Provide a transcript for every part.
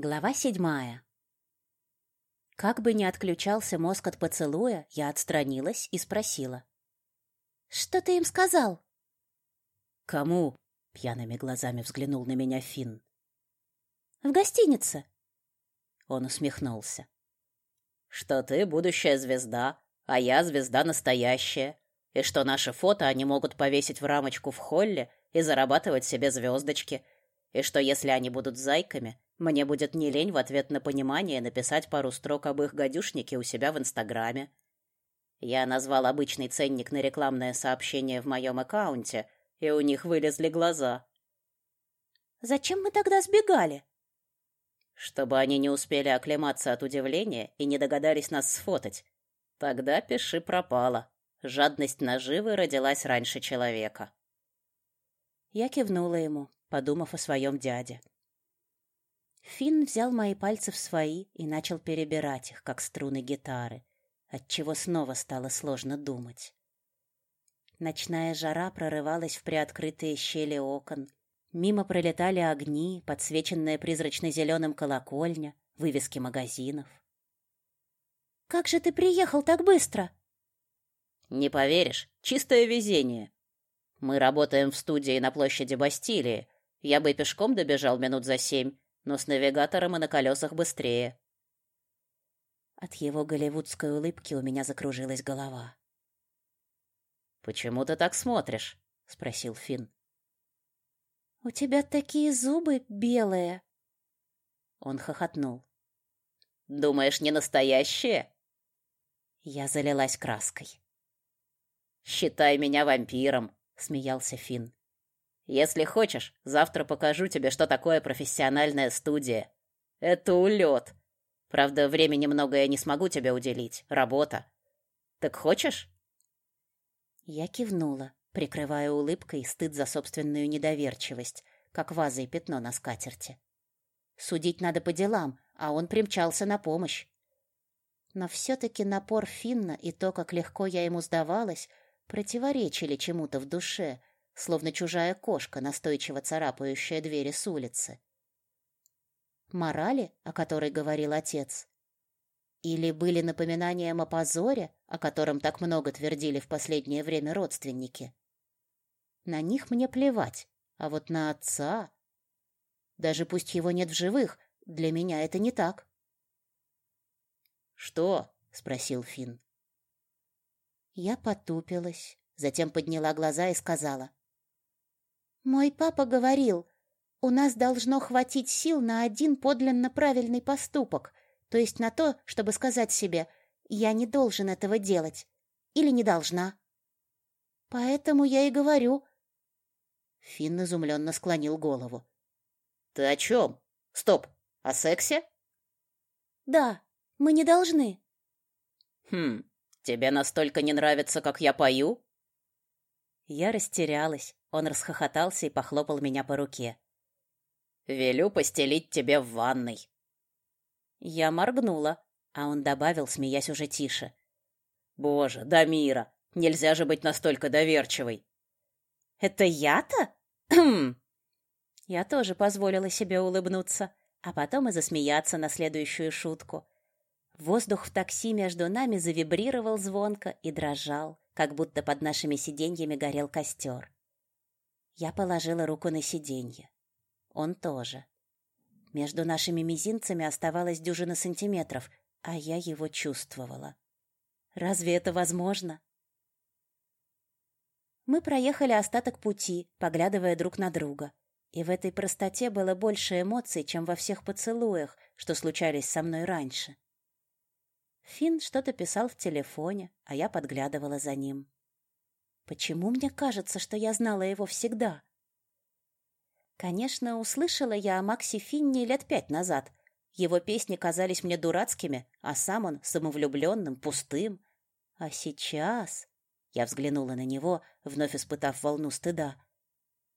Глава седьмая. Как бы ни отключался мозг от поцелуя, я отстранилась и спросила. «Что ты им сказал?» «Кому?» — пьяными глазами взглянул на меня Финн. «В гостинице». Он усмехнулся. «Что ты будущая звезда, а я звезда настоящая, и что наши фото они могут повесить в рамочку в холле и зарабатывать себе звездочки, и что если они будут зайками, мне будет не лень в ответ на понимание написать пару строк об их гадюшнике у себя в Инстаграме. Я назвал обычный ценник на рекламное сообщение в моем аккаунте, и у них вылезли глаза. «Зачем мы тогда сбегали?» «Чтобы они не успели оклематься от удивления и не догадались нас сфотать. Тогда пиши пропало. Жадность наживы родилась раньше человека». Я кивнула ему, подумав о своем дяде. Финн взял мои пальцы в свои и начал перебирать их, как струны гитары, отчего снова стало сложно думать. Ночная жара прорывалась в приоткрытые щели окон. Мимо пролетали огни, подсвеченная призрачно-зеленым колокольня, вывески магазинов. «Как же ты приехал так быстро?» «Не поверишь, чистое везение. Мы работаем в студии на площади Бастилии. Я бы пешком добежал минут за семь, но с навигатором и на колесах быстрее. От его голливудской улыбки у меня закружилась голова. «Почему ты так смотришь?» — спросил Финн. «У тебя такие зубы белые!» Он хохотнул. «Думаешь, не настоящие?» Я залилась краской. «Считай меня вампиром», — смеялся Финн. Если хочешь, завтра покажу тебе, что такое профессиональная студия. Это улет. Правда, времени много я не смогу тебе уделить. Работа. Так хочешь? Я кивнула, прикрывая улыбкой стыд за собственную недоверчивость, как ваза и пятно на скатерти. Судить надо по делам, а он примчался на помощь. Но все-таки напор Финна и то, как легко я ему сдавалась, противоречили чему-то в душе, словно чужая кошка, настойчиво царапающая двери с улицы. Морали, о которой говорил отец? Или были напоминанием о позоре, о котором так много твердили в последнее время родственники? На них мне плевать, а вот на отца... Даже пусть его нет в живых, для меня это не так. «Что?» — спросил Финн. Я потупилась, затем подняла глаза и сказала. Мой папа говорил, у нас должно хватить сил на один подлинно правильный поступок, то есть на то, чтобы сказать себе «я не должен этого делать» или «не должна». Поэтому я и говорю. Финн изумленно склонил голову. «Ты о чем? Стоп, о сексе?» «Да, мы не должны». «Хм, тебе настолько не нравится, как я пою?» Я растерялась. Он расхохотался и похлопал меня по руке. «Велю постелить тебе в ванной». Я моргнула, а он добавил, смеясь уже тише. «Боже, Дамира, нельзя же быть настолько доверчивой!» «Это я-то?» Я тоже позволила себе улыбнуться, а потом и засмеяться на следующую шутку. Воздух в такси между нами завибрировал звонко и дрожал как будто под нашими сиденьями горел костер. Я положила руку на сиденье. Он тоже. Между нашими мизинцами оставалось дюжина сантиметров, а я его чувствовала. Разве это возможно? Мы проехали остаток пути, поглядывая друг на друга. И в этой простоте было больше эмоций, чем во всех поцелуях, что случались со мной раньше. Финн что-то писал в телефоне, а я подглядывала за ним. Почему мне кажется, что я знала его всегда? Конечно, услышала я о Максе Финне лет пять назад. Его песни казались мне дурацкими, а сам он самовлюбленным, пустым. А сейчас... Я взглянула на него, вновь испытав волну стыда.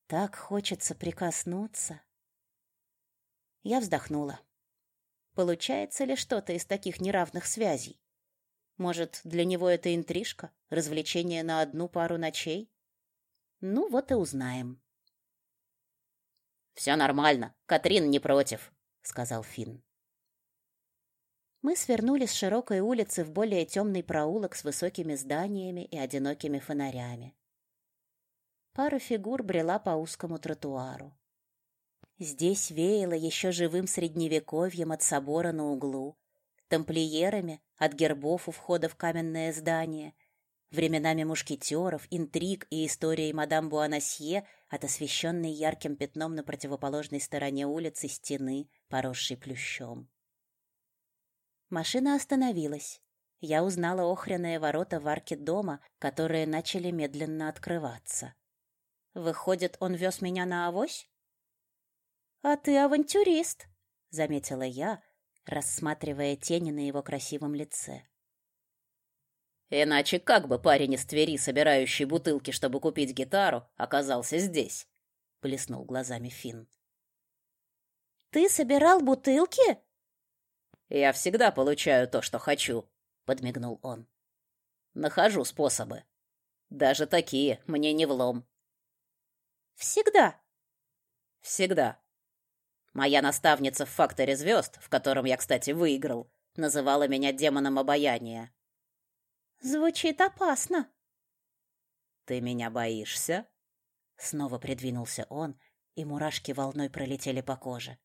Так хочется прикоснуться. Я вздохнула. Получается ли что-то из таких неравных связей? Может, для него это интрижка, развлечение на одну пару ночей? Ну, вот и узнаем. «Все нормально, Катрин не против», сказал Финн. Мы свернули с широкой улицы в более темный проулок с высокими зданиями и одинокими фонарями. Пара фигур брела по узкому тротуару. Здесь веяло еще живым средневековьем от собора на углу, тамплиерами от гербов у входа в каменное здание, временами мушкетеров, интриг и историей мадам Буанасье от освещенной ярким пятном на противоположной стороне улицы стены, поросшей плющом. Машина остановилась. Я узнала охряные ворота в арке дома, которые начали медленно открываться. Выходит, он вез меня на авось? А ты авантюрист, заметила я, рассматривая тени на его красивом лице. Иначе как бы парень из Твери, собирающий бутылки, чтобы купить гитару, оказался здесь? блеснул глазами Финн. Ты собирал бутылки? Я всегда получаю то, что хочу, подмигнул он. Нахожу способы. Даже такие мне не влом. Всегда. Всегда. Моя наставница в факторе звезд, в котором я, кстати, выиграл, называла меня демоном обаяния. Звучит опасно. Ты меня боишься? Снова придвинулся он, и мурашки волной пролетели по коже.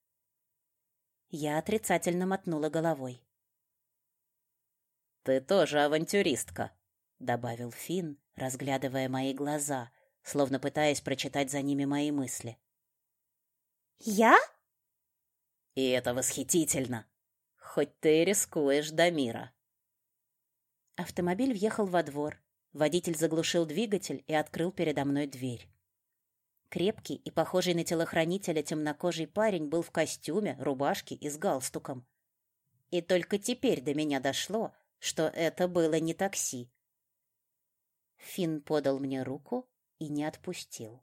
Я отрицательно мотнула головой. Ты тоже авантюристка, добавил Фин, разглядывая мои глаза, словно пытаясь прочитать за ними мои мысли. Я? И это восхитительно. Хоть ты и рискуешь до мира. Автомобиль въехал во двор. Водитель заглушил двигатель и открыл передо мной дверь. Крепкий и похожий на телохранителя темнокожий парень был в костюме, рубашке и с галстуком. И только теперь до меня дошло, что это было не такси. Фин подал мне руку и не отпустил.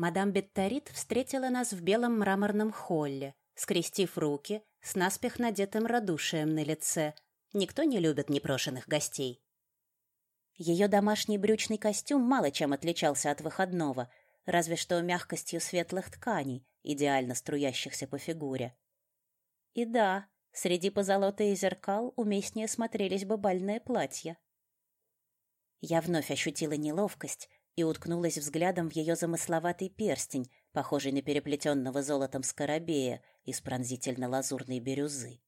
Мадам Бетторит встретила нас в белом мраморном холле, скрестив руки, с наспех надетым радушием на лице. Никто не любит непрошенных гостей. Ее домашний брючный костюм мало чем отличался от выходного, разве что мягкостью светлых тканей, идеально струящихся по фигуре. И да, среди позолоты и зеркал уместнее смотрелись бы бальные платья. Я вновь ощутила неловкость и уткнулась взглядом в ее замысловатый перстень, похожий на переплетенного золотом скоробея из пронзительно-лазурной бирюзы.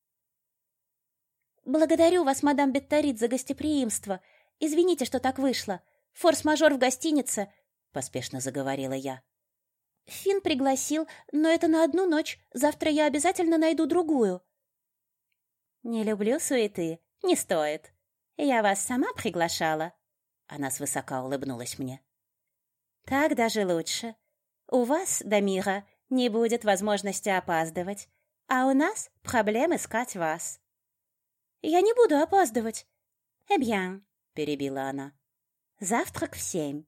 «Благодарю вас, мадам Бетторит, за гостеприимство. Извините, что так вышло. Форс-мажор в гостинице, поспешно заговорила я. Фин пригласил, но это на одну ночь. Завтра я обязательно найду другую. Не люблю суеты. Не стоит. Я вас сама приглашала. Она свысока улыбнулась мне. Так даже лучше. У вас, Дамира, не будет возможности опаздывать, а у нас проблем искать вас. Я не буду опаздывать. Bien, перебила она. Завтрак в семь.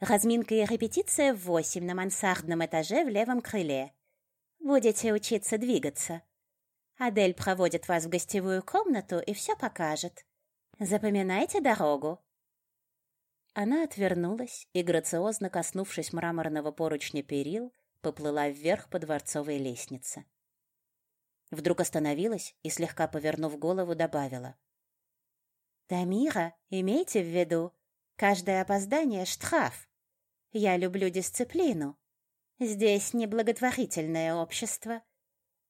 Разминка и репетиция в восемь на мансардном этаже в левом крыле. Будете учиться двигаться. Адель проводит вас в гостевую комнату и все покажет. Запоминайте дорогу. Она отвернулась и, грациозно коснувшись мраморного поручня перил, поплыла вверх по дворцовой лестнице. Вдруг остановилась и, слегка повернув голову, добавила. Тамира, имейте в виду, каждое опоздание — штраф. Я люблю дисциплину. Здесь неблаготворительное общество.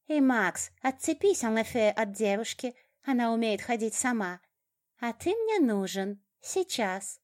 И, Макс, отцепись, Анлефе, от девушки. Она умеет ходить сама. А ты мне нужен. Сейчас.